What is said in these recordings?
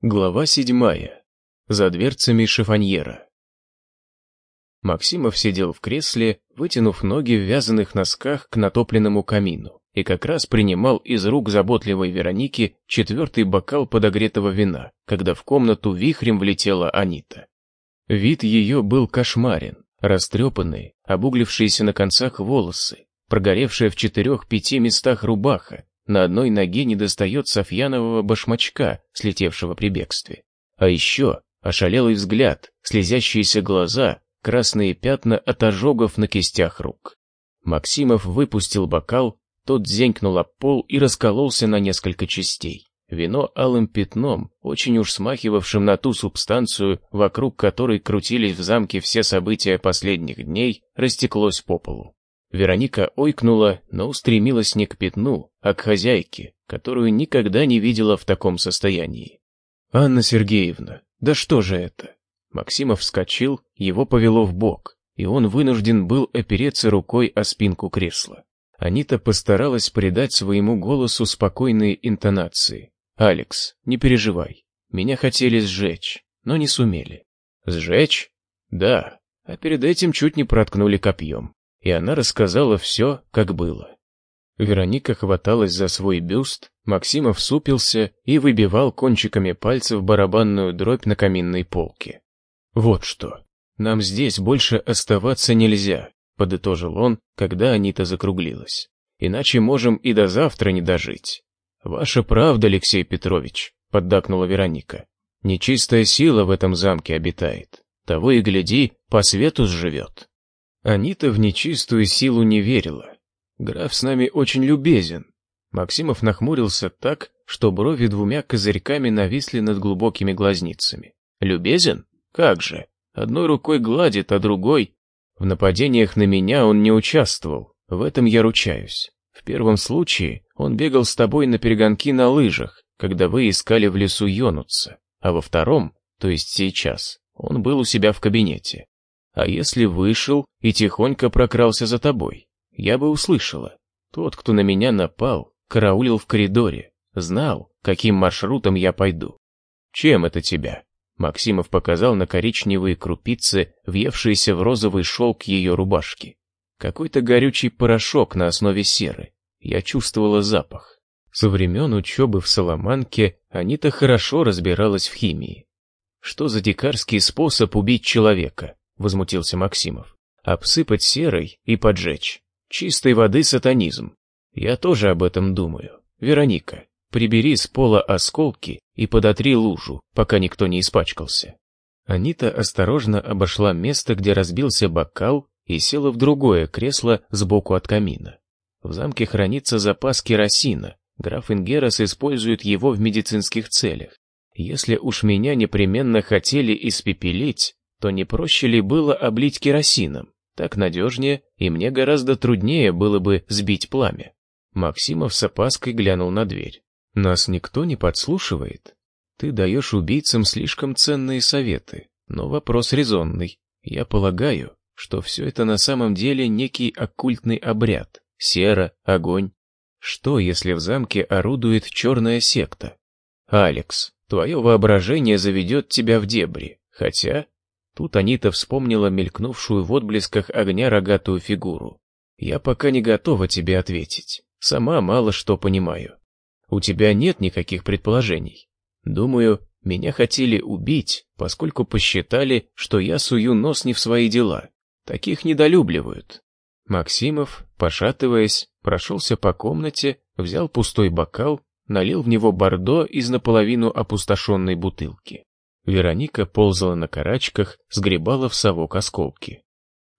Глава седьмая. За дверцами шифоньера. Максимов сидел в кресле, вытянув ноги в вязаных носках к натопленному камину, и как раз принимал из рук заботливой Вероники четвертый бокал подогретого вина, когда в комнату вихрем влетела Анита. Вид ее был кошмарен, растрепанные, обуглившиеся на концах волосы, прогоревшая в четырех-пяти местах рубаха, на одной ноге недостает Софьянового башмачка, слетевшего при бегстве. А еще ошалелый взгляд, слезящиеся глаза, красные пятна от ожогов на кистях рук. Максимов выпустил бокал, тот зенькнул об пол и раскололся на несколько частей. Вино алым пятном, очень уж смахивавшим на ту субстанцию, вокруг которой крутились в замке все события последних дней, растеклось по полу. Вероника ойкнула, но устремилась не к пятну, а к хозяйке, которую никогда не видела в таком состоянии. «Анна Сергеевна, да что же это?» Максимов вскочил, его повело в бок, и он вынужден был опереться рукой о спинку кресла. Анита постаралась придать своему голосу спокойные интонации. «Алекс, не переживай. Меня хотели сжечь, но не сумели». «Сжечь?» «Да, а перед этим чуть не проткнули копьем и она рассказала все, как было. Вероника хваталась за свой бюст, Максимов супился и выбивал кончиками пальцев барабанную дробь на каминной полке. «Вот что, нам здесь больше оставаться нельзя», — подытожил он, когда Анита закруглилась. «Иначе можем и до завтра не дожить». «Ваша правда, Алексей Петрович», — поддакнула Вероника. «Нечистая сила в этом замке обитает. Того и гляди, по свету сживет». Анита в нечистую силу не верила. Граф с нами очень любезен. Максимов нахмурился так, что брови двумя козырьками нависли над глубокими глазницами. Любезен? Как же? Одной рукой гладит, а другой... В нападениях на меня он не участвовал, в этом я ручаюсь. В первом случае он бегал с тобой на перегонки на лыжах, когда вы искали в лесу Йонуца, а во втором, то есть сейчас, он был у себя в кабинете. А если вышел и тихонько прокрался за тобой? Я бы услышала. Тот, кто на меня напал, караулил в коридоре, знал, каким маршрутом я пойду. Чем это тебя? Максимов показал на коричневые крупицы, въевшиеся в розовый шелк ее рубашки. Какой-то горючий порошок на основе серы. Я чувствовала запах. Со времен учебы в Соломанке Анита хорошо разбиралась в химии. Что за дикарский способ убить человека? Возмутился Максимов. Обсыпать серой и поджечь. Чистой воды сатанизм. Я тоже об этом думаю. Вероника, прибери с пола осколки и подотри лужу, пока никто не испачкался. Анита осторожно обошла место, где разбился бокал, и села в другое кресло сбоку от камина. В замке хранится запас керосина. Граф Ингерас использует его в медицинских целях. Если уж меня непременно хотели испепелить, то не проще ли было облить керосином? Так надежнее, и мне гораздо труднее было бы сбить пламя. Максимов с опаской глянул на дверь. Нас никто не подслушивает. Ты даешь убийцам слишком ценные советы, но вопрос резонный. Я полагаю, что все это на самом деле некий оккультный обряд. Сера, огонь. Что, если в замке орудует черная секта? Алекс, твое воображение заведет тебя в дебри, хотя Тут Анита вспомнила мелькнувшую в отблесках огня рогатую фигуру. «Я пока не готова тебе ответить. Сама мало что понимаю. У тебя нет никаких предположений. Думаю, меня хотели убить, поскольку посчитали, что я сую нос не в свои дела. Таких недолюбливают». Максимов, пошатываясь, прошелся по комнате, взял пустой бокал, налил в него бордо из наполовину опустошенной бутылки. Вероника ползала на карачках, сгребала в совок осколки.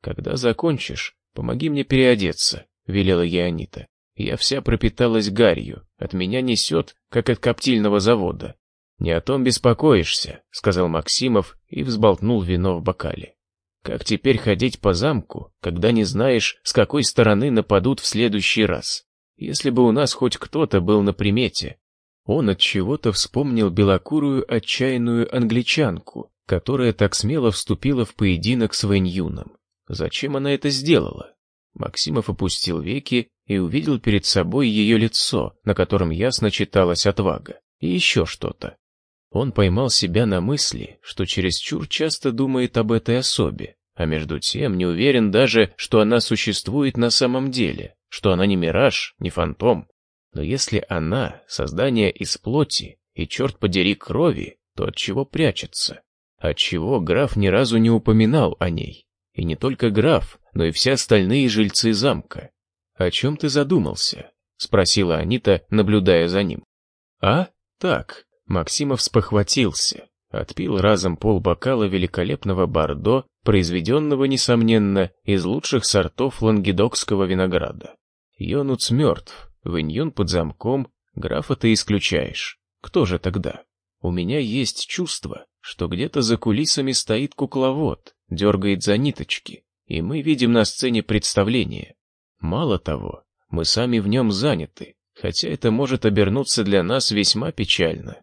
«Когда закончишь, помоги мне переодеться», — велела ей Анита. «Я вся пропиталась гарью, от меня несет, как от коптильного завода». «Не о том беспокоишься», — сказал Максимов и взболтнул вино в бокале. «Как теперь ходить по замку, когда не знаешь, с какой стороны нападут в следующий раз? Если бы у нас хоть кто-то был на примете, он от чего-то вспомнил белокурую отчаянную англичанку, которая так смело вступила в поединок с Вэньюном. Зачем она это сделала? Максимов опустил веки и увидел перед собой ее лицо, на котором ясно читалась отвага, и еще что-то. Он поймал себя на мысли, что чересчур часто думает об этой особе, а между тем не уверен даже, что она существует на самом деле, что она не мираж, не фантом. Но если она — создание из плоти и, черт подери, крови, то от чего прячется? От чего граф ни разу не упоминал о ней? И не только граф, но и все остальные жильцы замка. «О чем ты задумался?» — спросила Анита, наблюдая за ним. «А? Так». Максимов спохватился, отпил разом полбокала великолепного бордо, произведенного, несомненно, из лучших сортов лангедокского винограда. Йонуц мертв, Виньюн под замком, графа ты исключаешь. Кто же тогда? У меня есть чувство, что где-то за кулисами стоит кукловод, дергает за ниточки, и мы видим на сцене представление. Мало того, мы сами в нем заняты, хотя это может обернуться для нас весьма печально.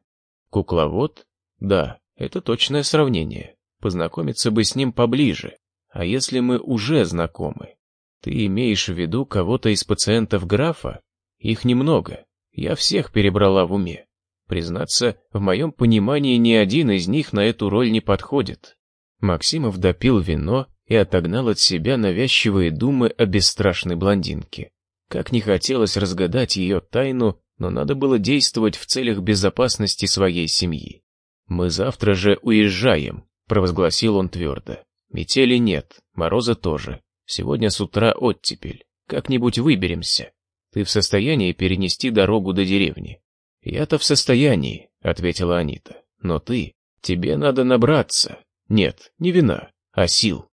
Кукловод? Да, это точное сравнение. Познакомиться бы с ним поближе. А если мы уже знакомы? Ты имеешь в виду кого-то из пациентов графа? Их немного. Я всех перебрала в уме. Признаться, в моем понимании ни один из них на эту роль не подходит. Максимов допил вино и отогнал от себя навязчивые думы о бесстрашной блондинке. Как не хотелось разгадать ее тайну, но надо было действовать в целях безопасности своей семьи. «Мы завтра же уезжаем», — провозгласил он твердо. «Метели нет, мороза тоже. Сегодня с утра оттепель. Как-нибудь выберемся. Ты в состоянии перенести дорогу до деревни?» «Я-то в состоянии», — ответила Анита. «Но ты, тебе надо набраться. Нет, не вина, а сил».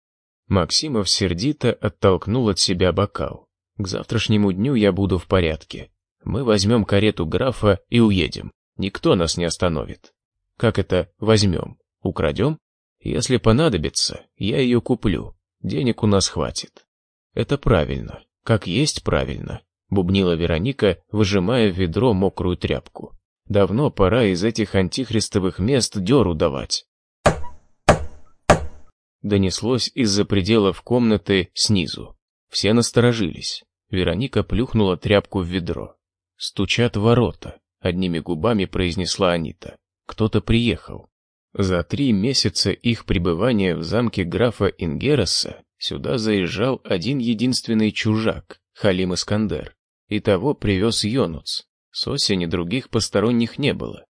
Максимов сердито оттолкнул от себя бокал. «К завтрашнему дню я буду в порядке. Мы возьмем карету графа и уедем. Никто нас не остановит. Как это возьмем? Украдем? Если понадобится, я ее куплю. Денег у нас хватит. Это правильно. Как есть правильно. Бубнила Вероника, выжимая в ведро мокрую тряпку. Давно пора из этих антихристовых мест дёру давать. Донеслось из-за пределов комнаты снизу. Все насторожились. Вероника плюхнула тряпку в ведро. «Стучат ворота», — одними губами произнесла Анита. «Кто-то приехал». За три месяца их пребывания в замке графа Ингераса сюда заезжал один единственный чужак, Халим Искандер. И того привез Йонуц. С осени других посторонних не было.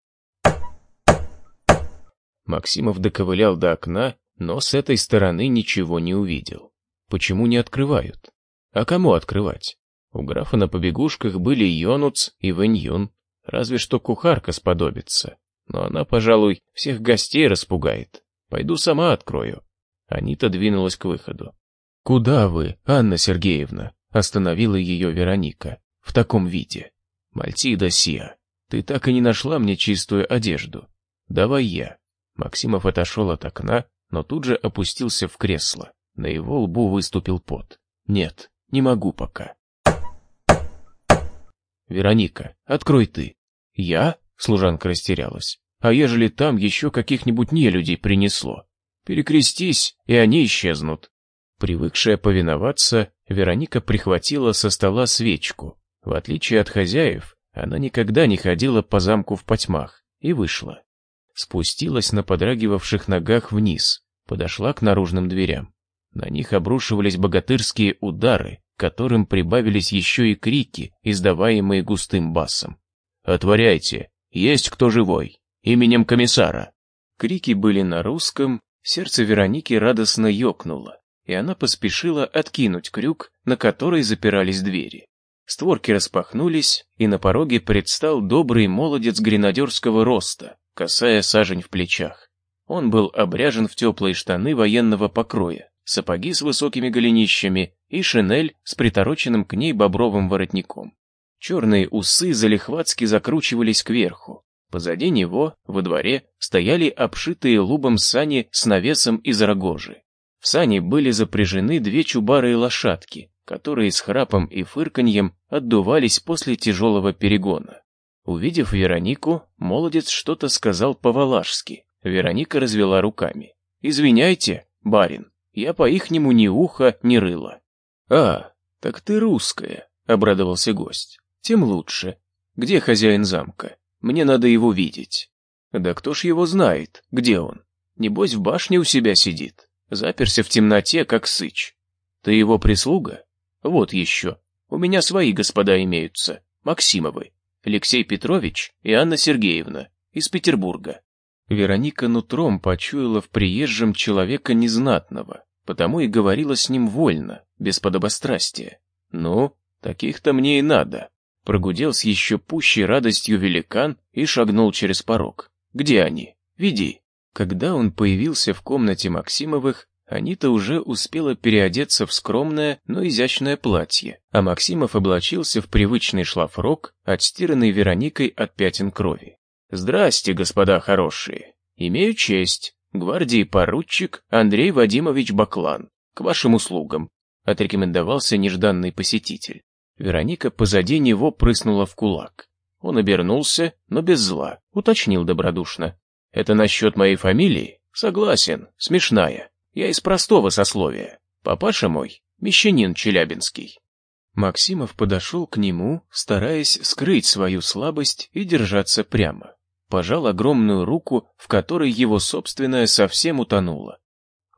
Максимов доковылял до окна, но с этой стороны ничего не увидел. Почему не открывают? А кому открывать? У графа на побегушках были Йонуц и Вэньюн, разве что кухарка сподобится. Но она, пожалуй, всех гостей распугает. Пойду сама открою. Анита двинулась к выходу. «Куда вы, Анна Сергеевна?» — остановила ее Вероника. «В таком виде. Мальтида Сия, ты так и не нашла мне чистую одежду. Давай я». Максимов отошел от окна, но тут же опустился в кресло. На его лбу выступил пот. «Нет, не могу пока». «Вероника, открой ты». «Я?» — служанка растерялась. «А ежели там еще каких-нибудь нелюдей принесло? Перекрестись, и они исчезнут». Привыкшая повиноваться, Вероника прихватила со стола свечку. В отличие от хозяев, она никогда не ходила по замку в потьмах и вышла. Спустилась на подрагивавших ногах вниз, подошла к наружным дверям. На них обрушивались богатырские удары, которым прибавились еще и крики, издаваемые густым басом. «Отворяйте! Есть кто живой! Именем комиссара!» Крики были на русском, сердце Вероники радостно ёкнуло, и она поспешила откинуть крюк, на который запирались двери. Створки распахнулись, и на пороге предстал добрый молодец гренадерского роста, касая сажень в плечах. Он был обряжен в теплые штаны военного покроя, сапоги с высокими голенищами и шинель с притороченным к ней бобровым воротником. Черные усы залихватски закручивались кверху. Позади него, во дворе, стояли обшитые лубом сани с навесом из рогожи. В сани были запряжены две чубарые лошадки, которые с храпом и фырканьем отдувались после тяжелого перегона. Увидев Веронику, молодец что-то сказал по-валашски. Вероника развела руками. «Извиняйте, барин, я по-ихнему ни уха, ни рыла. «А, так ты русская», — обрадовался гость. «Тем лучше. Где хозяин замка? Мне надо его видеть». Да кто ж его знает, где он? Небось, в башне у себя сидит. Заперся в темноте, как сыч. Ты его прислуга? Вот еще. У меня свои господа имеются. Максимовы. Алексей Петрович и Анна Сергеевна. Из Петербурга. Вероника нутром почуяла в приезжем человека незнатного, потому и говорила с ним вольно, без подобострастия. «Ну, таких-то мне и надо», — прогудел с еще пущей радостью великан и шагнул через порог. «Где они? Веди». Когда он появился в комнате Максимовых, Анита уже успела переодеться в скромное, но изящное платье, а Максимов облачился в привычный шлафрок, отстиранный Вероникой от пятен крови. «Здрасте, господа хорошие. Имею честь. Гвардии поручик Андрей Вадимович Баклан. К вашим услугам», — отрекомендовался нежданный посетитель. Вероника позади него прыснула в кулак. Он обернулся, но без зла, уточнил добродушно. «Это насчет моей фамилии? Согласен, смешная. Я из простого сословия. Папаша мой — мещанин челябинский». Максимов подошел к нему, стараясь скрыть свою слабость и держаться прямо пожал огромную руку, в которой его собственная совсем утонула.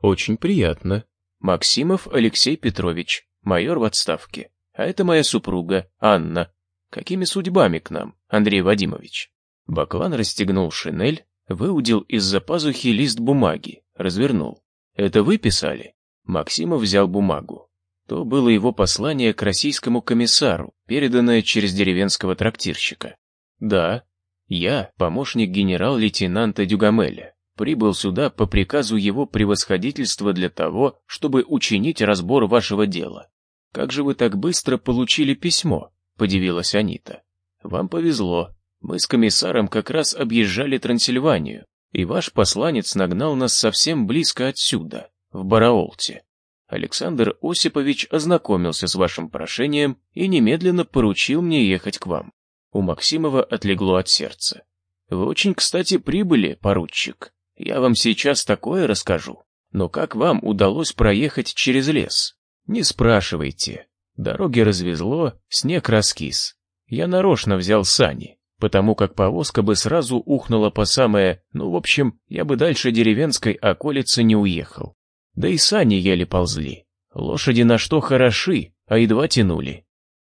«Очень приятно. Максимов Алексей Петрович, майор в отставке. А это моя супруга, Анна. Какими судьбами к нам, Андрей Вадимович?» Баклан расстегнул шинель, выудил из-за пазухи лист бумаги, развернул. «Это вы писали?» Максимов взял бумагу. То было его послание к российскому комиссару, переданное через деревенского трактирщика. «Да, я, помощник генерал-лейтенанта Дюгамеля, прибыл сюда по приказу его превосходительства для того, чтобы учинить разбор вашего дела. Как же вы так быстро получили письмо? Подивилась Анита. Вам повезло. Мы с комиссаром как раз объезжали Трансильванию, и ваш посланец нагнал нас совсем близко отсюда, в Бараолте. Александр Осипович ознакомился с вашим прошением и немедленно поручил мне ехать к вам. У Максимова отлегло от сердца. «Вы очень, кстати, прибыли, поручик. Я вам сейчас такое расскажу. Но как вам удалось проехать через лес? Не спрашивайте. Дороги развезло, снег раскис. Я нарочно взял сани, потому как повозка бы сразу ухнула по самое... Ну, в общем, я бы дальше деревенской околицы не уехал. Да и сани еле ползли. Лошади на что хороши, а едва тянули.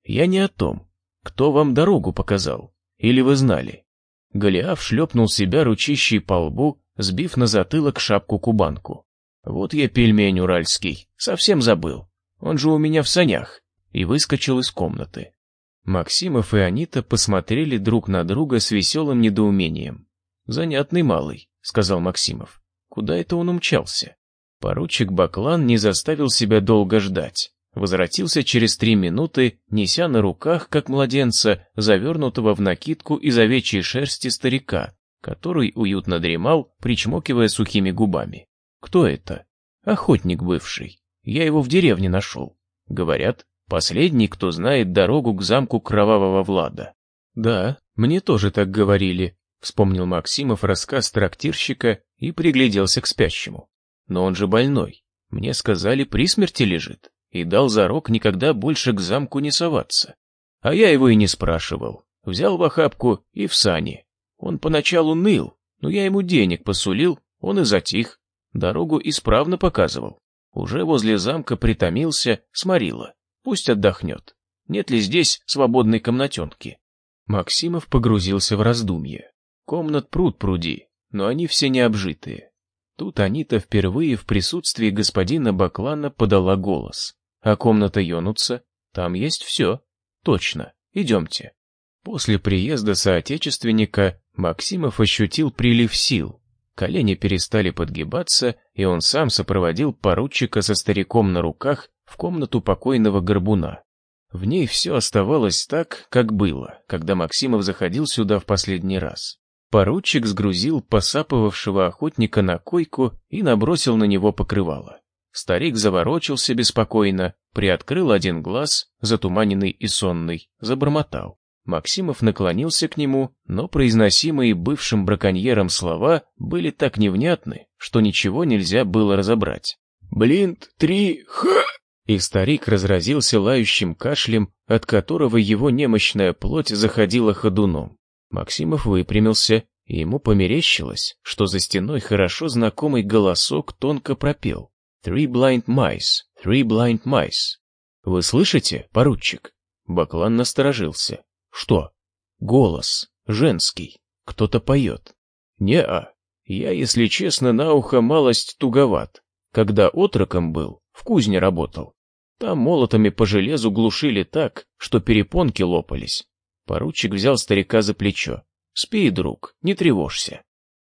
Я не о том. Кто вам дорогу показал? Или вы знали? Голиаф шлепнул себя ручищей по лбу, сбив на затылок шапку-кубанку. Вот я пельмень уральский, совсем забыл. Он же у меня в санях. И выскочил из комнаты. Максимов и Анита посмотрели друг на друга с веселым недоумением. «Занятный малый», — сказал Максимов. «Куда это он умчался?» Поручик Баклан не заставил себя долго ждать. Возвратился через три минуты, неся на руках, как младенца, завернутого в накидку из овечьей шерсти старика, который уютно дремал, причмокивая сухими губами. Кто это? Охотник бывший. Я его в деревне нашел. Говорят, последний, кто знает дорогу к замку Кровавого Влада. Да, мне тоже так говорили, вспомнил Максимов рассказ трактирщика и пригляделся к спящему. Но он же больной. Мне сказали, при смерти лежит и дал зарок никогда больше к замку не соваться. А я его и не спрашивал. Взял в охапку и в сани. Он поначалу ныл, но я ему денег посулил, он и затих. Дорогу исправно показывал. Уже возле замка притомился, сморила. Пусть отдохнет. Нет ли здесь свободной комнатенки? Максимов погрузился в раздумье. Комнат пруд пруди, но они все необжитые. Тут Анита впервые в присутствии господина Баклана подала голос. А комната Йонуца? Там есть все. Точно. Идемте. После приезда соотечественника Максимов ощутил прилив сил. Колени перестали подгибаться, и он сам сопроводил поручика со стариком на руках в комнату покойного горбуна. В ней все оставалось так, как было, когда Максимов заходил сюда в последний раз. Поручик сгрузил посапывавшего охотника на койку и набросил на него покрывало. Старик заворочился беспокойно, приоткрыл один глаз, затуманенный и сонный, забормотал. Максимов наклонился к нему, но произносимые бывшим браконьером слова были так невнятны, что ничего нельзя было разобрать. «Блинт, три, ха!» И старик разразился лающим кашлем, от которого его немощная плоть заходила ходуном. Максимов выпрямился, и ему померещилось, что за стеной хорошо знакомый голосок тонко пропел «Three blind mice, three blind mice». «Вы слышите, поручик?» Баклан насторожился. «Что?» «Голос. Женский. Кто-то поет». «Не-а. Я, если честно, на ухо малость туговат. Когда отроком был, в кузне работал. Там молотами по железу глушили так, что перепонки лопались. Поручик взял старика за плечо. «Спи, друг, не тревожься».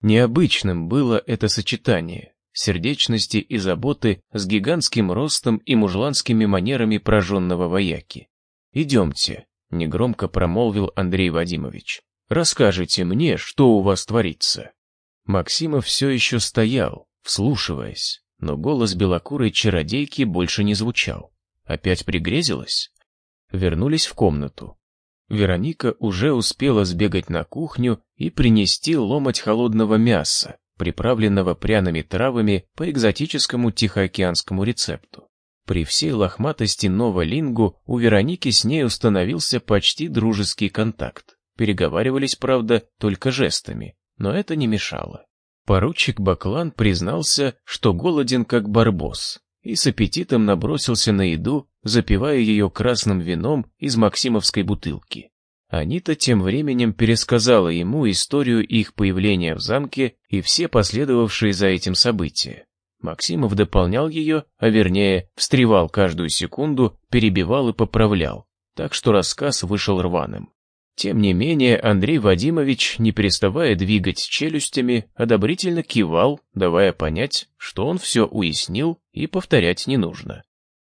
Необычным было это сочетание сердечности и заботы с гигантским ростом и мужланскими манерами прожженного вояки. «Идемте», — негромко промолвил Андрей Вадимович. «Расскажите мне, что у вас творится». Максимов все еще стоял, вслушиваясь, но голос белокурой чародейки больше не звучал. Опять пригрезилась? Вернулись в комнату. Вероника уже успела сбегать на кухню и принести ломоть холодного мяса, приправленного пряными травами по экзотическому тихоокеанскому рецепту. При всей лохматости Новолингу у Вероники с ней установился почти дружеский контакт. Переговаривались, правда, только жестами, но это не мешало. Поручик Баклан признался, что голоден как барбос, и с аппетитом набросился на еду, запивая ее красным вином из максимовской бутылки. Анита тем временем пересказала ему историю их появления в замке и все последовавшие за этим события. Максимов дополнял ее, а вернее, встревал каждую секунду, перебивал и поправлял, так что рассказ вышел рваным. Тем не менее, Андрей Вадимович, не переставая двигать челюстями, одобрительно кивал, давая понять, что он все уяснил и повторять не нужно.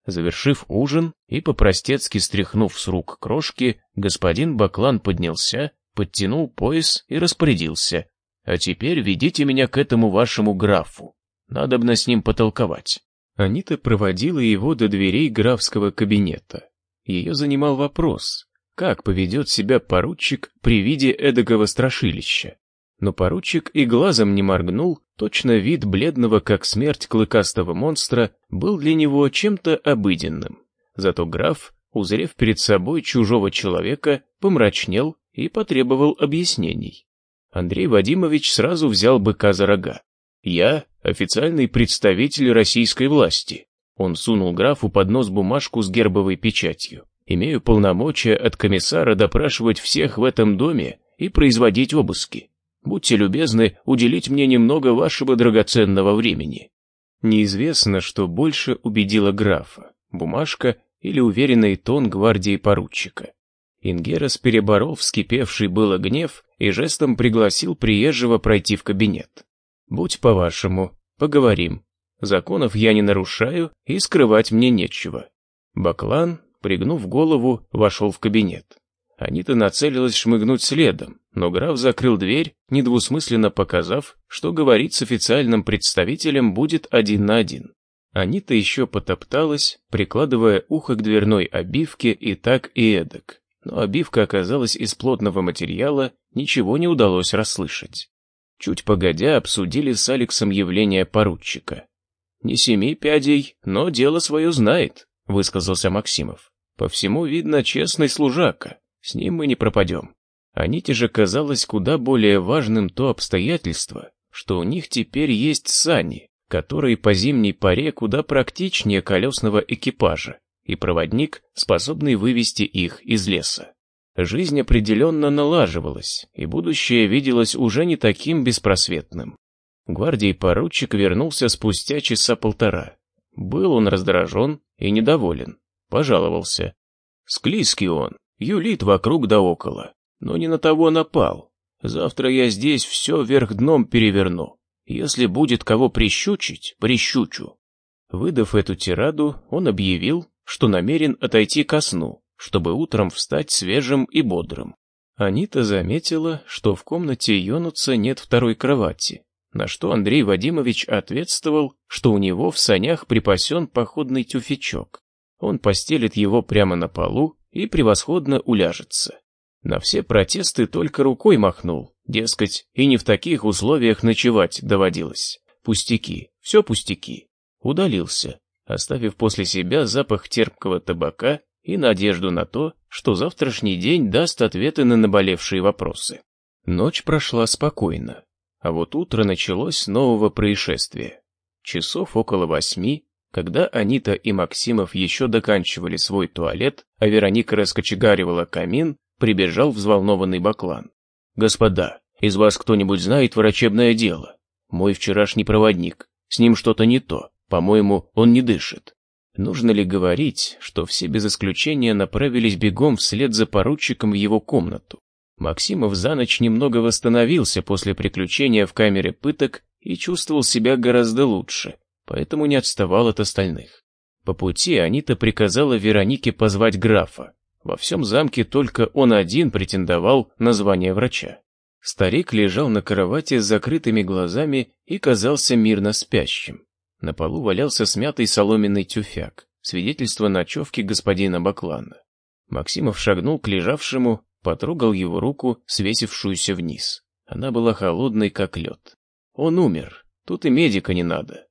Завершив ужин и по-простецки стряхнув с рук крошки, господин Баклан поднялся, подтянул пояс и распорядился. «А теперь ведите меня к этому вашему графу. Надобно с ним потолковать». Анита проводила его до дверей графского кабинета. Ее занимал вопрос, как поведет себя поручик при виде эдакого страшилища. Но поручик и глазом не моргнул, точно вид бледного, как смерть клыкастого монстра, был для него чем-то обыденным. Зато граф, узрев перед собой чужого человека, помрачнел и потребовал объяснений. Андрей Вадимович сразу взял быка за рога. «Я официальный представитель российской власти». Он сунул графу под нос бумажку с гербовой печатью. Имею полномочия от комиссара допрашивать всех в этом доме и производить обыски. Будьте любезны уделить мне немного вашего драгоценного времени». Неизвестно, что больше убедило графа, бумажка или уверенный тон гвардии поручика. Ингерас переборол вскипевший было гнев и жестом пригласил приезжего пройти в кабинет. «Будь по-вашему, поговорим. Законов я не нарушаю и скрывать мне нечего». Баклан пригнув голову, вошел в кабинет. Анита нацелилась шмыгнуть следом, но граф закрыл дверь, недвусмысленно показав, что говорить с официальным представителем будет один на один. Анита еще потопталась, прикладывая ухо к дверной обивке и так и эдак. Но обивка оказалась из плотного материала, ничего не удалось расслышать. Чуть погодя обсудили с Алексом явление поручика. «Не семи пядей, но дело свое знает», — высказался Максимов. По всему видно честный служака, с ним мы не пропадем. Аните же казалось куда более важным то обстоятельство, что у них теперь есть сани, которые по зимней паре куда практичнее колесного экипажа, и проводник, способный вывести их из леса. Жизнь определенно налаживалась, и будущее виделось уже не таким беспросветным. Гвардии поручик вернулся спустя часа полтора. Был он раздражен и недоволен. Пожаловался. Склизкий он, юлит вокруг да около, но не на того напал. Завтра я здесь все вверх дном переверну. Если будет кого прищучить, прищучу. Выдав эту тираду, он объявил, что намерен отойти ко сну, чтобы утром встать свежим и бодрым. Анита заметила, что в комнате Йонуца нет второй кровати, на что Андрей Вадимович ответствовал, что у него в санях припасен походный тюфячок. Он постелит его прямо на полу и превосходно уляжется. На все протесты только рукой махнул, дескать, и не в таких условиях ночевать доводилось. Пустяки, все пустяки. Удалился, оставив после себя запах терпкого табака и надежду на то, что завтрашний день даст ответы на наболевшие вопросы. Ночь прошла спокойно, а вот утро началось с нового происшествия. Часов около восьми, когда Анита и Максимов еще доканчивали свой туалет, а Вероника раскочегаривала камин, прибежал взволнованный Баклан. «Господа, из вас кто-нибудь знает врачебное дело? Мой вчерашний проводник. С ним что-то не то. По-моему, он не дышит». Нужно ли говорить, что все без исключения направились бегом вслед за поручиком в его комнату? Максимов за ночь немного восстановился после приключения в камере пыток и чувствовал себя гораздо лучше, поэтому не отставал от остальных. По пути Анита приказала Веронике позвать графа. Во всем замке только он один претендовал на звание врача. Старик лежал на кровати с закрытыми глазами и казался мирно спящим. На полу валялся смятый соломенный тюфяк, свидетельство ночевки господина Баклана. Максимов шагнул к лежавшему, потрогал его руку, свесившуюся вниз. Она была холодной, как лед. Он умер, тут и медика не надо.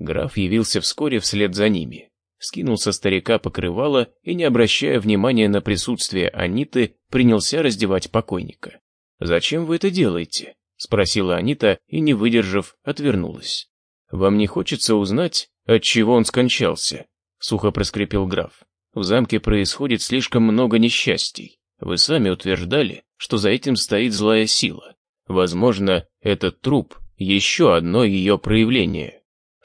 Граф явился вскоре вслед за ними. Скинул со старика покрывало и, не обращая внимания на присутствие Аниты, принялся раздевать покойника. «Зачем вы это делаете?» — спросила Анита и, не выдержав, отвернулась. «Вам не хочется узнать, от чего он скончался?» — сухо проскрипел граф. «В замке происходит слишком много несчастий. Вы сами утверждали, что за этим стоит злая сила. Возможно, этот труп — еще одно ее проявление».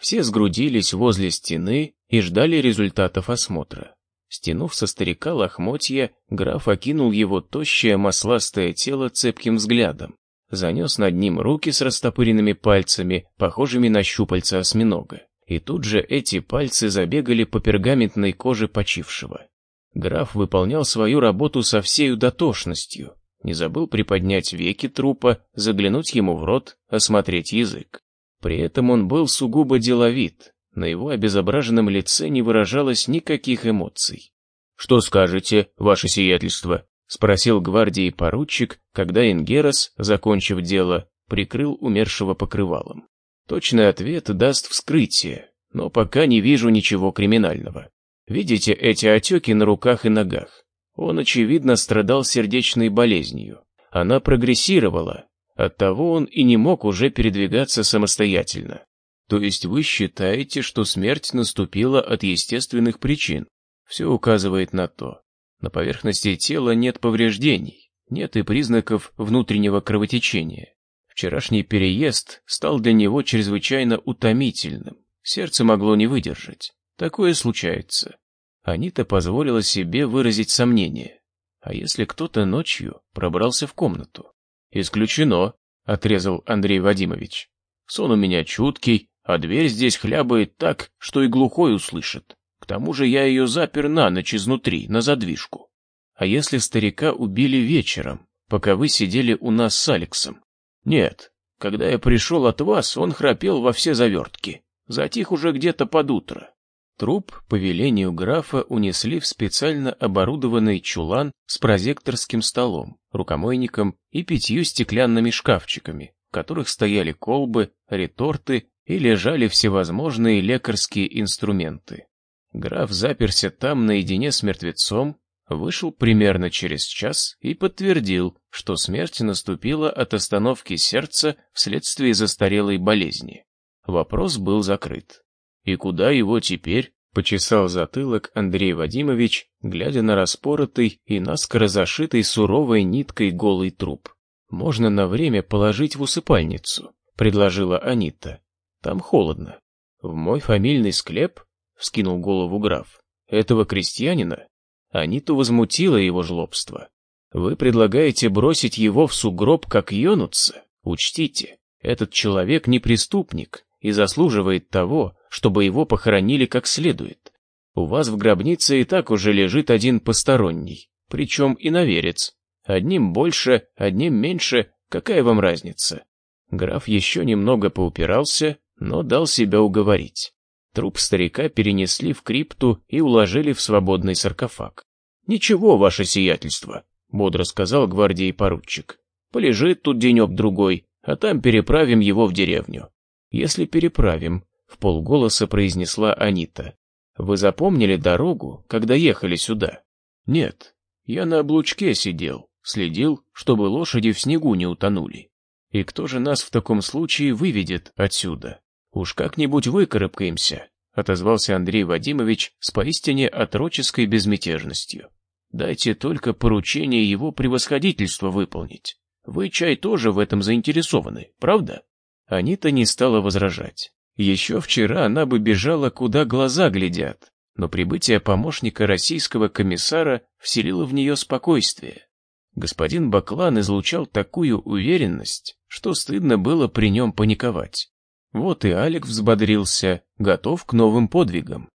Все сгрудились возле стены и ждали результатов осмотра. Стянув со старика лохмотья, граф окинул его тощее масластое тело цепким взглядом занес над ним руки с растопыренными пальцами, похожими на щупальца осьминога. И тут же эти пальцы забегали по пергаментной коже почившего. Граф выполнял свою работу со всею дотошностью, не забыл приподнять веки трупа, заглянуть ему в рот, осмотреть язык. При этом он был сугубо деловит, на его обезображенном лице не выражалось никаких эмоций. «Что скажете, ваше сиятельство?» — спросил гвардии поручик, когда Ингерос, закончив дело, прикрыл умершего покрывалом. Точный ответ даст вскрытие, но пока не вижу ничего криминального. Видите эти отеки на руках и ногах? Он, очевидно, страдал сердечной болезнью. Она прогрессировала, оттого он и не мог уже передвигаться самостоятельно. То есть вы считаете, что смерть наступила от естественных причин? Все указывает на то. На поверхности тела нет повреждений, нет и признаков внутреннего кровотечения. Вчерашний переезд стал для него чрезвычайно утомительным. Сердце могло не выдержать. Такое случается. Анита позволила себе выразить сомнение. А если кто-то ночью пробрался в комнату? «Исключено», — отрезал Андрей Вадимович. «Сон у меня чуткий, а дверь здесь хлябает так, что и глухой услышит. К тому же я ее запер на ночь изнутри, на задвижку. А если старика убили вечером, пока вы сидели у нас с Алексом? Нет, когда я пришел от вас, он храпел во все завертки. Затих уже где-то под утро. Труп по велению графа унесли в специально оборудованный чулан с прозекторским столом, рукомойником и пятью стеклянными шкафчиками, в которых стояли колбы, реторты и лежали всевозможные лекарские инструменты. Граф заперся там наедине с мертвецом, вышел примерно через час и подтвердил, что смерть наступила от остановки сердца вследствие застарелой болезни. Вопрос был закрыт. «И куда его теперь?» — почесал затылок Андрей Вадимович, глядя на распоротый и наскоро зашитый суровой ниткой голый труп. «Можно на время положить в усыпальницу», — предложила Анита. «Там холодно. В мой фамильный склеп — вскинул голову граф. «Этого крестьянина?» Аниту возмутило его жлобство. «Вы предлагаете бросить его в сугроб, как Йонутса? Учтите, этот человек не преступник и заслуживает того, чтобы его похоронили как следует. У вас в гробнице и так уже лежит один посторонний, причем иноверец. Одним больше, одним меньше, какая вам разница?» Граф еще немного поупирался, но дал себя уговорить. Труп старика перенесли в крипту и уложили в свободный саркофаг. «Ничего, ваше сиятельство», — бодро сказал гвардии поручик. «Полежит тут денек-другой, а там переправим его в деревню». «Если переправим», — в полголоса произнесла Анита. «Вы запомнили дорогу, когда ехали сюда?» «Нет, я на облучке сидел, следил, чтобы лошади в снегу не утонули. И кто же нас в таком случае выведет отсюда? Уж как-нибудь выкарабкаемся, отозвался Андрей Вадимович с поистине отроческой безмятежностью. Дайте только поручение его превосходительства выполнить. Вы, чай, тоже в этом заинтересованы, правда? Анита не стала возражать. Еще вчера она бы бежала, куда глаза глядят, но прибытие помощника российского комиссара вселило в нее спокойствие. Господин Баклан излучал такую уверенность, что стыдно было при нем паниковать. Вот и Алик взбодрился, готов к новым подвигам.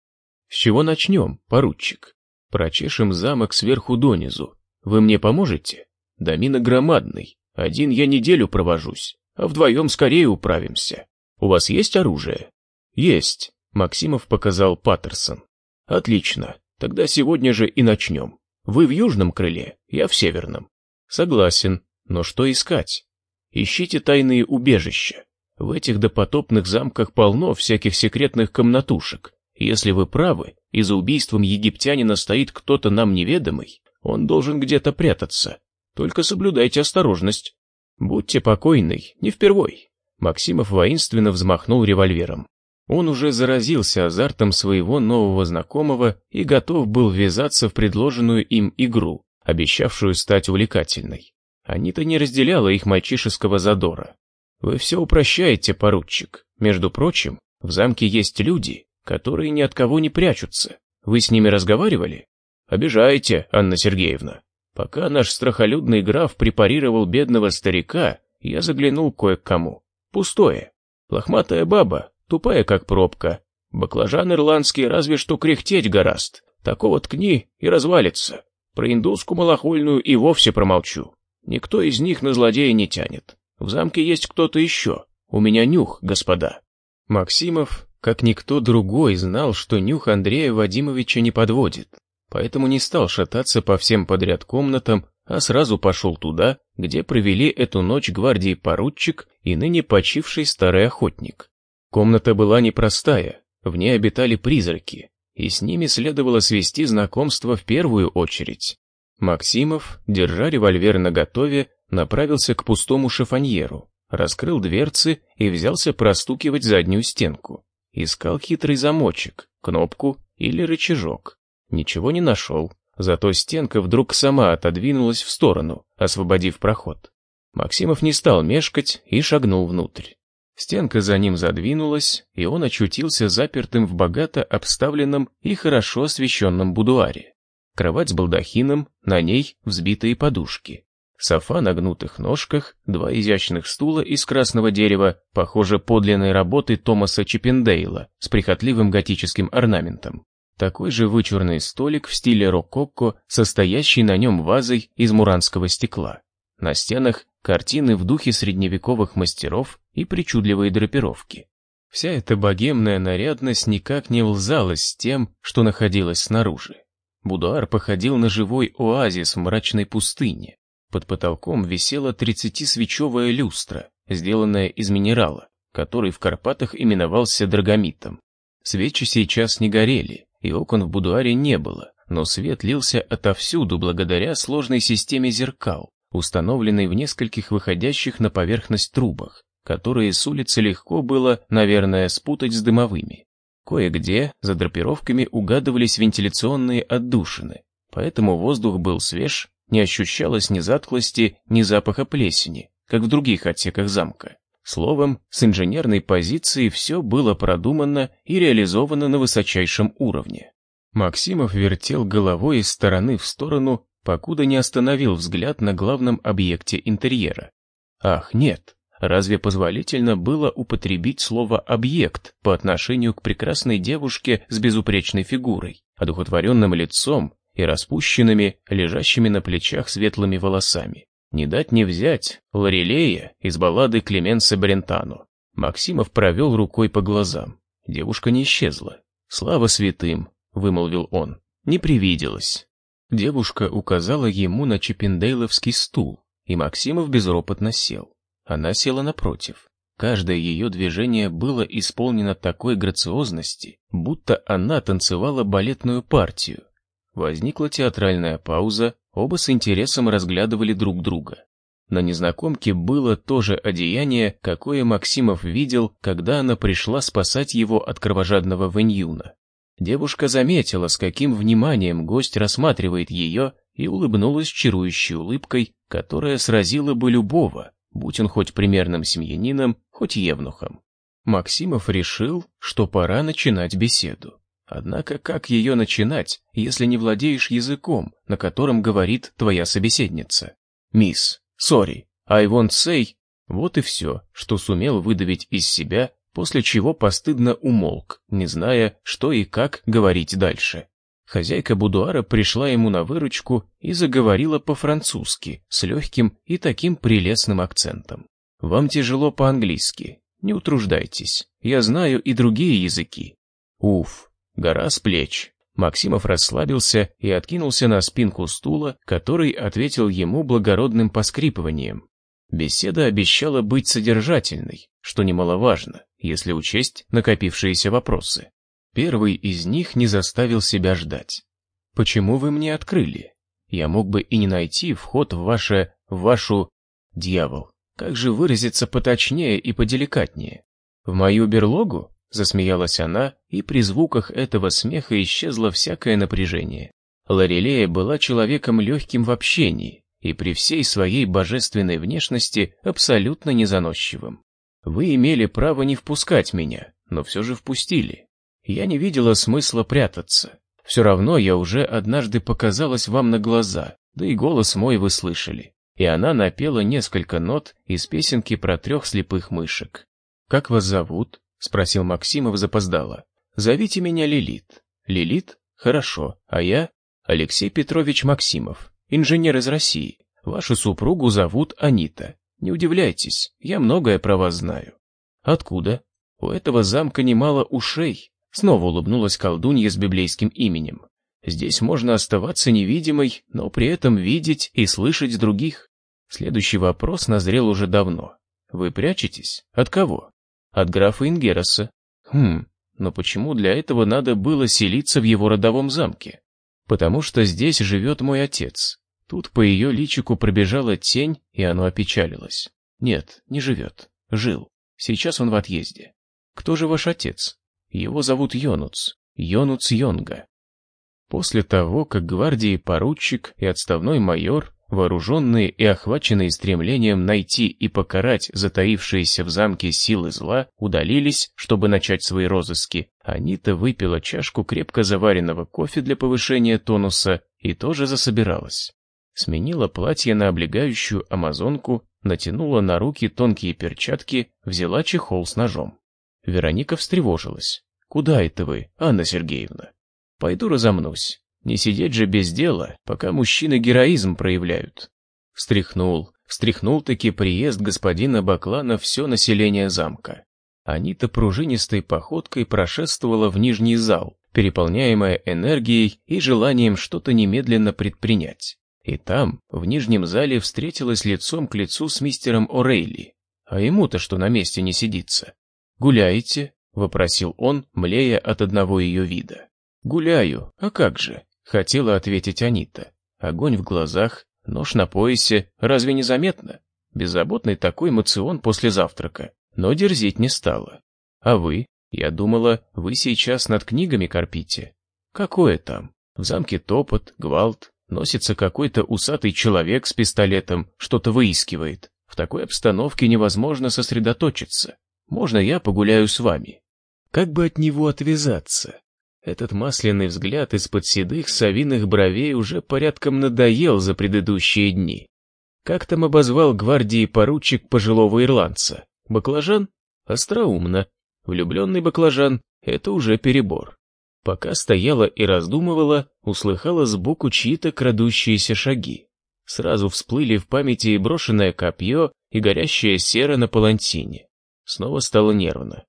С чего начнем, поручик? Прочешем замок сверху донизу. Вы мне поможете? Домина громадный. Один я неделю провожусь, а вдвоем скорее управимся. У вас есть оружие? Есть, Максимов показал Паттерсон. Отлично, тогда сегодня же и начнем. Вы в южном крыле, я в северном. Согласен, но что искать? Ищите тайные убежища. В этих допотопных замках полно всяких секретных комнатушек. Если вы правы, и за убийством египтянина стоит кто-то нам неведомый, он должен где-то прятаться. Только соблюдайте осторожность. Будьте покойны, не впервой. Максимов воинственно взмахнул револьвером. Он уже заразился азартом своего нового знакомого и готов был ввязаться в предложенную им игру, обещавшую стать увлекательной. Анита не разделяла их мальчишеского задора. «Вы все упрощаете, поручик. Между прочим, в замке есть люди, которые ни от кого не прячутся. Вы с ними разговаривали? Обижаете, Анна Сергеевна. Пока наш страхолюдный граф препарировал бедного старика, я заглянул кое к кому. Пустое. Лохматая баба, тупая как пробка. Баклажан ирландский разве что кряхтеть гораст. Такого ткни и развалится. Про индусскую малохольную и вовсе промолчу. Никто из них на злодея не тянет. В замке есть кто-то еще. У меня нюх, господа. Максимов как никто другой знал, что нюх Андрея Вадимовича не подводит, поэтому не стал шататься по всем подряд комнатам, а сразу пошел туда, где провели эту ночь гвардии поручик и ныне почивший старый охотник. Комната была непростая, в ней обитали призраки, и с ними следовало свести знакомство в первую очередь. Максимов, держа револьвер наготове, направился к пустому шифоньеру, раскрыл дверцы и взялся простукивать заднюю стенку. Искал хитрый замочек, кнопку или рычажок. Ничего не нашел, зато стенка вдруг сама отодвинулась в сторону, освободив проход. Максимов не стал мешкать и шагнул внутрь. Стенка за ним задвинулась, и он очутился запертым в богато обставленном и хорошо освещенном будуаре. Кровать с балдахином, на ней взбитые подушки. Софа на гнутых ножках, два изящных стула из красного дерева, похоже, подлинной работы Томаса Чиппендейла с прихотливым готическим орнаментом. Такой же вычурный столик в стиле рококко, состоящий на нем вазой из муранского стекла. На стенах картины в духе средневековых мастеров и причудливые драпировки. Вся эта богемная нарядность никак не лзалась с тем, что находилось снаружи. Будуар походил на живой оазис в мрачной пустыне. Под потолком висела 30-свечевая люстра, сделанная из минерала, который в Карпатах именовался драгомитом. Свечи сейчас не горели, и окон в будуаре не было, но свет лился отовсюду благодаря сложной системе зеркал, установленной в нескольких выходящих на поверхность трубах, которые с улицы легко было, наверное, спутать с дымовыми. Кое-где за драпировками угадывались вентиляционные отдушины, поэтому воздух был свеж не ощущалось ни затхлости, ни запаха плесени, как в других отсеках замка. Словом, с инженерной позиции все было продумано и реализовано на высочайшем уровне. Максимов вертел головой из стороны в сторону, покуда не остановил взгляд на главном объекте интерьера. Ах, нет, разве позволительно было употребить слово «объект» по отношению к прекрасной девушке с безупречной фигурой, одухотворенным лицом и распущенными, лежащими на плечах светлыми волосами. Не дать не взять Лорелея из баллады Клеменса Брентано. Максимов провел рукой по глазам. Девушка не исчезла. «Слава святым!» — вымолвил он. «Не привиделась». Девушка указала ему на чипендейловский стул, и Максимов безропотно сел. Она села напротив. Каждое ее движение было исполнено такой грациозности, будто она танцевала балетную партию, Возникла театральная пауза, оба с интересом разглядывали друг друга. На незнакомке было то же одеяние, какое Максимов видел, когда она пришла спасать его от кровожадного Вэньюна. Девушка заметила, с каким вниманием гость рассматривает ее, и улыбнулась чарующей улыбкой, которая сразила бы любого, будь он хоть примерным семьянином, хоть евнухом. Максимов решил, что пора начинать беседу. Однако как ее начинать, если не владеешь языком, на котором говорит твоя собеседница? «Мисс, сори, I won't say...» Вот и все, что сумел выдавить из себя, после чего постыдно умолк, не зная, что и как говорить дальше. Хозяйка будуара пришла ему на выручку и заговорила по-французски, с легким и таким прелестным акцентом. «Вам тяжело по-английски. Не утруждайтесь. Я знаю и другие языки». Уф, Гора с плеч. Максимов расслабился и откинулся на спинку стула, который ответил ему благородным поскрипыванием. Беседа обещала быть содержательной, что немаловажно, если учесть накопившиеся вопросы. Первый из них не заставил себя ждать. «Почему вы мне открыли? Я мог бы и не найти вход в ваше... в вашу... дьявол. Как же выразиться поточнее и поделикатнее? В мою берлогу? Засмеялась она, и при звуках этого смеха исчезло всякое напряжение. Лорелея была человеком легким в общении и при всей своей божественной внешности абсолютно незаносчивым. Вы имели право не впускать меня, но все же впустили. Я не видела смысла прятаться. Все равно я уже однажды показалась вам на глаза, да и голос мой вы слышали. И она напела несколько нот из песенки про трех слепых мышек. «Как вас зовут?» — спросил Максимов запоздало. «Зовите меня Лилит». «Лилит? Хорошо. А я?» «Алексей Петрович Максимов, инженер из России. Вашу супругу зовут Анита. Не удивляйтесь, я многое про вас знаю». «Откуда?» «У этого замка немало ушей», — снова улыбнулась колдунья с библейским именем. «Здесь можно оставаться невидимой, но при этом видеть и слышать других». Следующий вопрос назрел уже давно. «Вы прячетесь? От кого?» От графа Ингераса. Хм, но почему для этого надо было селиться в его родовом замке? Потому что здесь живет мой отец. Тут по ее личику пробежала тень, и оно опечалилось. Нет, не живет. Жил. Сейчас он в отъезде. Кто же ваш отец? Его зовут Йонуц. Йонуц Йонга. После того, как гвардии поручик и отставной майор вооруженные и охваченные стремлением найти и покарать затаившиеся в замке силы зла, удалились, чтобы начать свои розыски. Анита выпила чашку крепко заваренного кофе для повышения тонуса и тоже засобиралась. Сменила платье на облегающую амазонку, натянула на руки тонкие перчатки, взяла чехол с ножом. Вероника встревожилась. «Куда это вы, Анна Сергеевна?» «Пойду разомнусь. Не сидеть же без дела, пока мужчины героизм проявляют. Встряхнул, встряхнул-таки приезд господина Баклана все население замка. Анита пружинистой походкой прошествовала в нижний зал, переполняемая энергией и желанием что-то немедленно предпринять. И там, в нижнем зале, встретилась лицом к лицу с мистером О'Рейли. А ему-то что на месте не сидится? «Гуляете?» — вопросил он, млея от одного ее вида. «Гуляю, а как же?» Хотела ответить Анита. Огонь в глазах, нож на поясе, разве не заметно? Беззаботный такой мацион после завтрака. Но дерзить не стала. А вы? Я думала, вы сейчас над книгами корпите. Какое там? В замке топот, гвалт, носится какой-то усатый человек с пистолетом, что-то выискивает. В такой обстановке невозможно сосредоточиться. Можно я погуляю с вами? Как бы от него отвязаться? Этот масляный взгляд из-под седых совиных бровей уже порядком надоел за предыдущие дни. Как там обозвал гвардии поручик пожилого ирландца? Баклажан? Остроумно. Влюбленный баклажан — это уже перебор. Пока стояла и раздумывала, услыхала сбоку чьи-то крадущиеся шаги. Сразу всплыли в памяти и брошенное копье, и горящая сера на палантине. Снова стало нервно.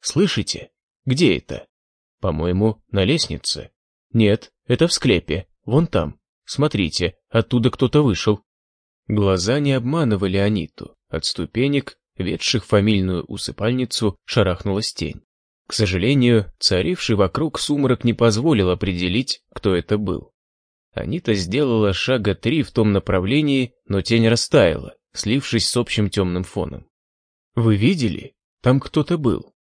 «Слышите? Где это?» По-моему, на лестнице. Нет, это в склепе, вон там. Смотрите, оттуда кто-то вышел. Глаза не обманывали Аниту. От ступенек, ведших фамильную усыпальницу, шарахнулась тень. К сожалению, царивший вокруг сумрак не позволил определить, кто это был. Анита сделала шага три в том направлении, но тень растаяла, слившись с общим темным фоном. «Вы видели? Там кто-то был».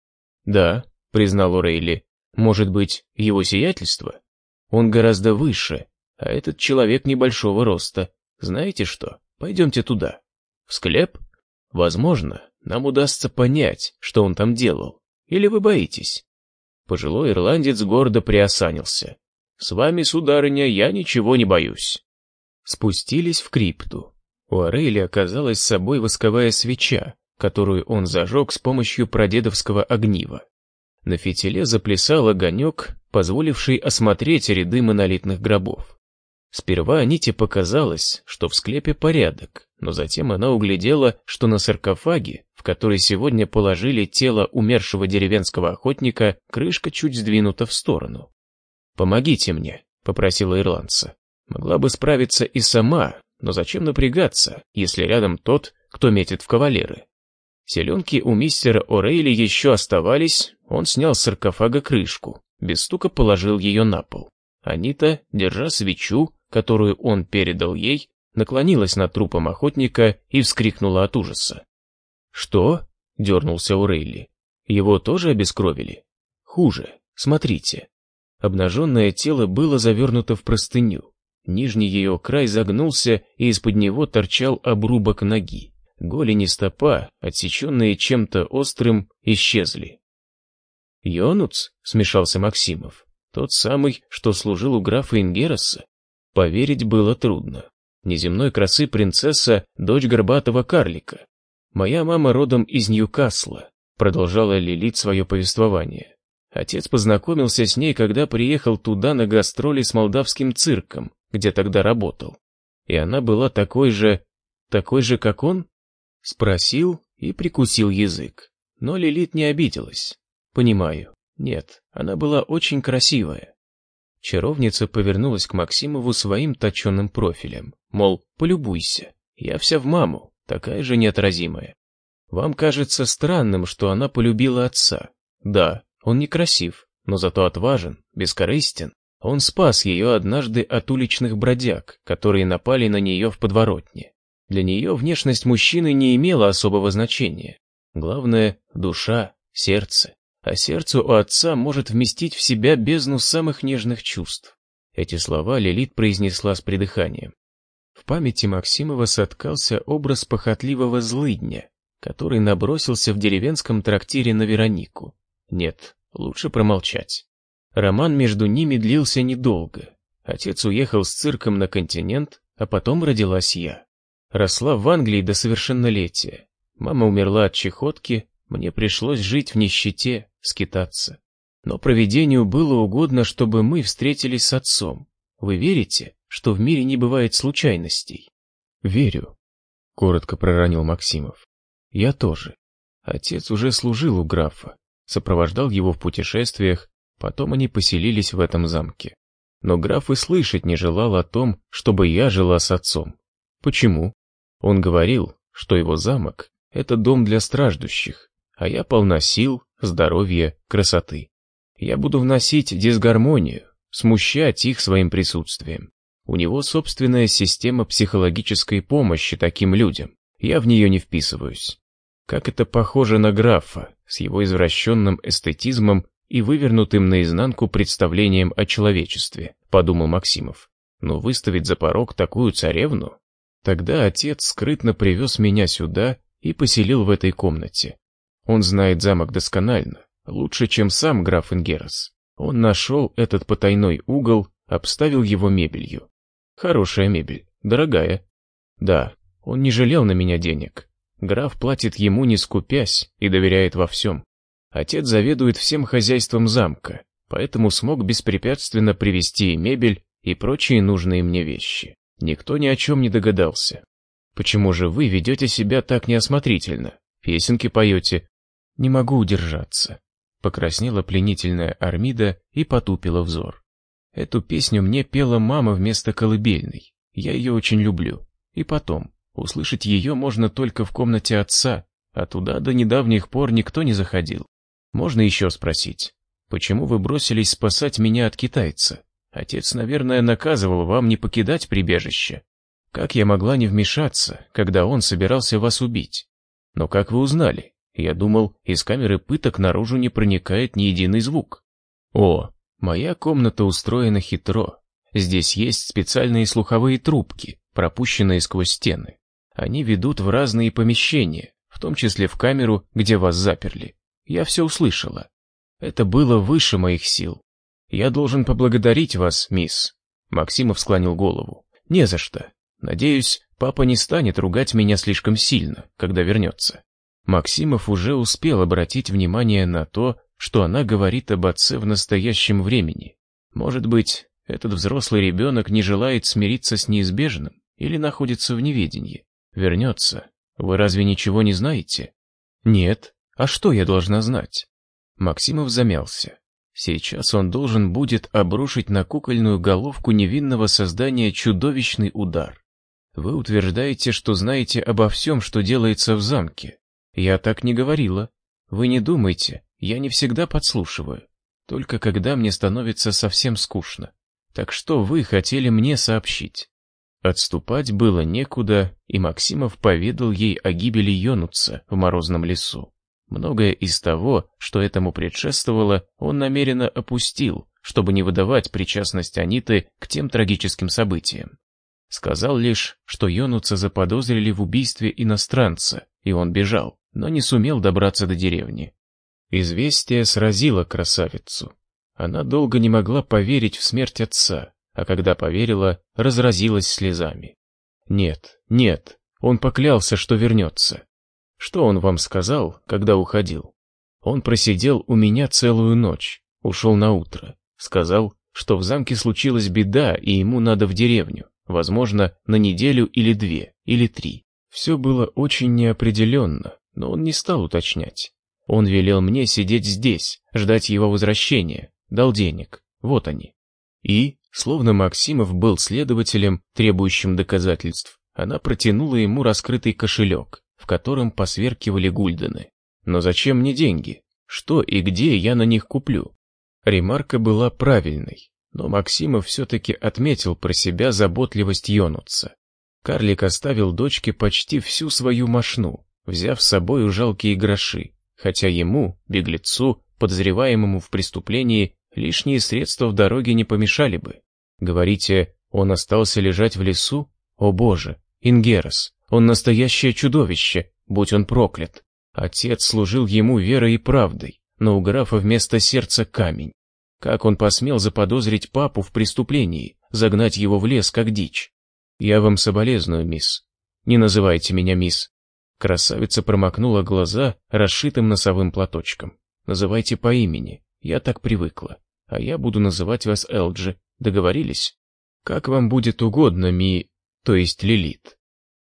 «Да», — признал Орейли. «Может быть, его сиятельство? Он гораздо выше, а этот человек небольшого роста. Знаете что, пойдемте туда. В склеп? Возможно, нам удастся понять, что он там делал. Или вы боитесь?» Пожилой ирландец гордо приосанился. «С вами, сударыня, я ничего не боюсь». Спустились в крипту. У Орейли оказалась с собой восковая свеча, которую он зажег с помощью прадедовского огнива. На фитиле заплясал огонек, позволивший осмотреть ряды монолитных гробов. Сперва Аните показалось, что в склепе порядок, но затем она углядела, что на саркофаге, в который сегодня положили тело умершего деревенского охотника, крышка чуть сдвинута в сторону. «Помогите мне», — попросила ирландца. «Могла бы справиться и сама, но зачем напрягаться, если рядом тот, кто метит в кавалеры?» Селенки у мистера О'Рейли еще оставались, он снял с саркофага крышку, без стука положил ее на пол. Анита, держа свечу, которую он передал ей, наклонилась над трупом охотника и вскрикнула от ужаса. «Что?» — дернулся Урейли. «Его тоже обескровили?» «Хуже. Смотрите». Обнаженное тело было завернуто в простыню. Нижний ее край загнулся, и из-под него торчал обрубок ноги. Голени стопа, отсеченные чем-то острым, исчезли. «Йонуц?» — смешался Максимов. «Тот самый, что служил у графа Ингераса?» Поверить было трудно. Неземной красы принцесса — дочь горбатого карлика. Моя мама родом из Ньюкасла, продолжала Лилит свое повествование. Отец познакомился с ней, когда приехал туда на гастроли с молдавским цирком, где тогда работал. И она была такой же... такой же, как он? Спросил и прикусил язык. Но Лилит не обиделась. Понимаю. Нет, она была очень красивая. Чаровница повернулась к Максимову своим точенным профилем, мол, полюбуйся, я вся в маму, такая же неотразимая. Вам кажется странным, что она полюбила отца. Да, он некрасив, но зато отважен, бескорыстен. Он спас ее однажды от уличных бродяг, которые напали на нее в подворотне. Для нее внешность мужчины не имела особого значения. Главное — душа, сердце а сердце у отца может вместить в себя бездну самых нежных чувств. Эти слова Лилит произнесла с придыханием. В памяти Максимова соткался образ похотливого злыдня, который набросился в деревенском трактире на Веронику. Нет, лучше промолчать. Роман между ними длился недолго. Отец уехал с цирком на континент, а потом родилась я. Росла в Англии до совершеннолетия. Мама умерла от чехотки, мне пришлось жить в нищете, скитаться. Но провидению было угодно, чтобы мы встретились с отцом. Вы верите, что в мире не бывает случайностей? Верю, коротко проронил Максимов. Я тоже. Отец уже служил у графа, сопровождал его в путешествиях, потом они поселились в этом замке. Но граф и слышать не желал о том, чтобы я жила с отцом. Почему? Он говорил, что его замок — это дом для страждущих, а я полна сил, здоровья, красоты. Я буду вносить дисгармонию, смущать их своим присутствием. У него собственная система психологической помощи таким людям. Я в нее не вписываюсь. Как это похоже на графа, с его извращенным эстетизмом и вывернутым наизнанку представлением о человечестве, подумал Максимов. Но выставить за порог такую царевну? Тогда отец скрытно привез меня сюда и поселил в этой комнате. Он знает замок досконально, лучше, чем сам граф Ингерас. Он нашел этот потайной угол, обставил его мебелью. Хорошая мебель, дорогая. Да, он не жалел на меня денег. Граф платит ему не скупясь и доверяет во всем. Отец заведует всем хозяйством замка, поэтому смог беспрепятственно привезти и мебель, и прочие нужные мне вещи. Никто ни о чем не догадался. Почему же вы ведете себя так неосмотрительно? Песенки поете, не могу удержаться. Покраснела пленительная Армида и потупила взор. Эту песню мне пела мама вместо колыбельной. Я ее очень люблю. И потом, услышать ее можно только в комнате отца, а туда до недавних пор никто не заходил. Можно еще спросить, почему вы бросились спасать меня от китайца? Отец, наверное, наказывал вам не покидать прибежище. Как я могла не вмешаться, когда он собирался вас убить? Но как вы узнали? Я думал, из камеры пыток наружу не проникает ни единый звук. О, моя комната устроена хитро. Здесь есть специальные слуховые трубки, пропущенные сквозь стены. Они ведут в разные помещения, в том числе в камеру, где вас заперли. Я все услышала. Это было выше моих сил. Я должен поблагодарить вас, мисс. Максимов склонил голову. Не за что. Надеюсь, папа не станет ругать меня слишком сильно, когда вернется. Максимов уже успел обратить внимание на то, что она говорит об отце в настоящем времени. Может быть, этот взрослый ребенок не желает смириться с неизбежным или находится в неведении. Вернется. Вы разве ничего не знаете? Нет. А что я должна знать? Максимов замялся. Сейчас он должен будет обрушить на кукольную головку невинного создания чудовищный удар. Вы утверждаете, что знаете обо всем, что делается в замке. Я так не говорила. Вы не думайте, я не всегда подслушиваю. Только когда мне становится совсем скучно. Так что вы хотели мне сообщить? Отступать было некуда, и Максимов поведал ей о гибели Йонуца в морозном лесу. Многое из того, что этому предшествовало, он намеренно опустил, чтобы не выдавать причастность Аниты к тем трагическим событиям. Сказал лишь, что Йонуца заподозрили в убийстве иностранца, и он бежал, но не сумел добраться до деревни. Известие сразило красавицу. Она долго не могла поверить в смерть отца, а когда поверила, разразилась слезами. Нет, нет, он поклялся, что вернется. Что он вам сказал, когда уходил? Он просидел у меня целую ночь, ушел на утро. Сказал, что в замке случилась беда, и ему надо в деревню, возможно, на неделю или две, или три. Все было очень неопределенно, но он не стал уточнять. Он велел мне сидеть здесь, ждать его возвращения, дал денег, вот они. И, словно Максимов был следователем, требующим доказательств, она протянула ему раскрытый кошелек, в котором посверкивали гульдены. Но зачем мне деньги? Что и где я на них куплю? Ремарка была правильной, но Максимов все-таки отметил про себя заботливость Йонутса. Карлик оставил дочке почти всю свою мошну, взяв с собой жалкие гроши, хотя ему, беглецу, подозреваемому в преступлении, лишние средства в дороге не помешали бы. Говорите, он остался лежать в лесу? О боже, Ингерос, он настоящее чудовище, будь он проклят. Отец служил ему верой и правдой, но у графа вместо сердца камень. Как он посмел заподозрить папу в преступлении, загнать его в лес как дичь? Я вам соболезную, мисс. Не называйте меня мисс. Красавица промокнула глаза расшитым носовым платочком. Называйте по имени, я так привыкла. А я буду называть вас Элджи. Договорились? Как вам будет угодно, Ми... то есть Лилит.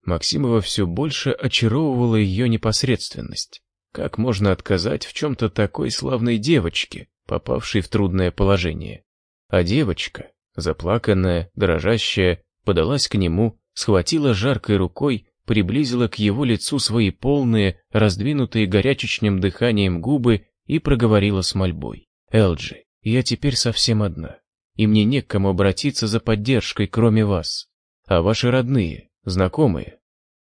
Максимова все больше очаровывала ее непосредственность. Как можно отказать в чем-то такой славной девочке, попавшей в трудное положение? А девочка, заплаканная, дрожащая, подалась к нему, схватила жаркой рукой, приблизила к его лицу свои полные, раздвинутые горячечным дыханием губы и проговорила с мольбой. «Элджи, я теперь совсем одна, и мне не к кому обратиться за поддержкой, кроме вас. А ваши родные, Знакомые.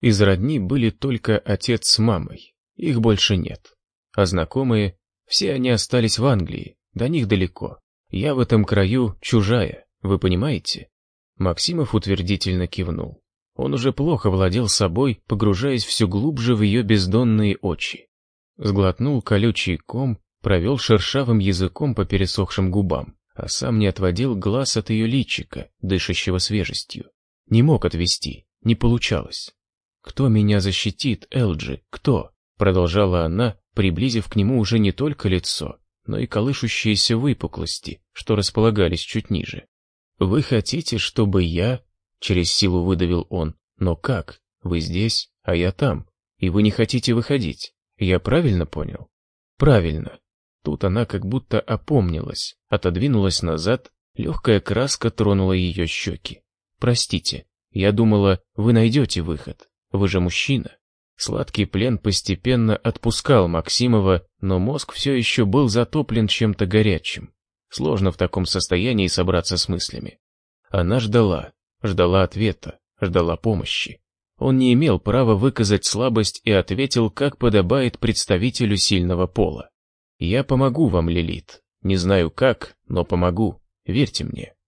Из родни были только отец с мамой, их больше нет. А знакомые, все они остались в Англии, до них далеко. Я в этом краю чужая, вы понимаете? Максимов утвердительно кивнул. Он уже плохо владел собой, погружаясь все глубже в ее бездонные очи. Сглотнул колючий ком, провел шершавым языком по пересохшим губам, а сам не отводил глаз от ее личика, дышащего свежестью. Не мог отвести, не получалось. «Кто меня защитит, Элджи, кто?» Продолжала она, приблизив к нему уже не только лицо, но и колышущиеся выпуклости, что располагались чуть ниже. «Вы хотите, чтобы я...» Через силу выдавил он. «Но как? Вы здесь, а я там. И вы не хотите выходить. Я правильно понял?» «Правильно». Тут она как будто опомнилась, отодвинулась назад, легкая краска тронула ее щеки. «Простите, я думала, вы найдете выход. Вы же мужчина. Сладкий плен постепенно отпускал Максимова, но мозг все еще был затоплен чем-то горячим. Сложно в таком состоянии собраться с мыслями. Она ждала, ждала ответа, ждала помощи. Он не имел права выказать слабость и ответил, как подобает представителю сильного пола. «Я помогу вам, Лилит. Не знаю как, но помогу. Верьте мне».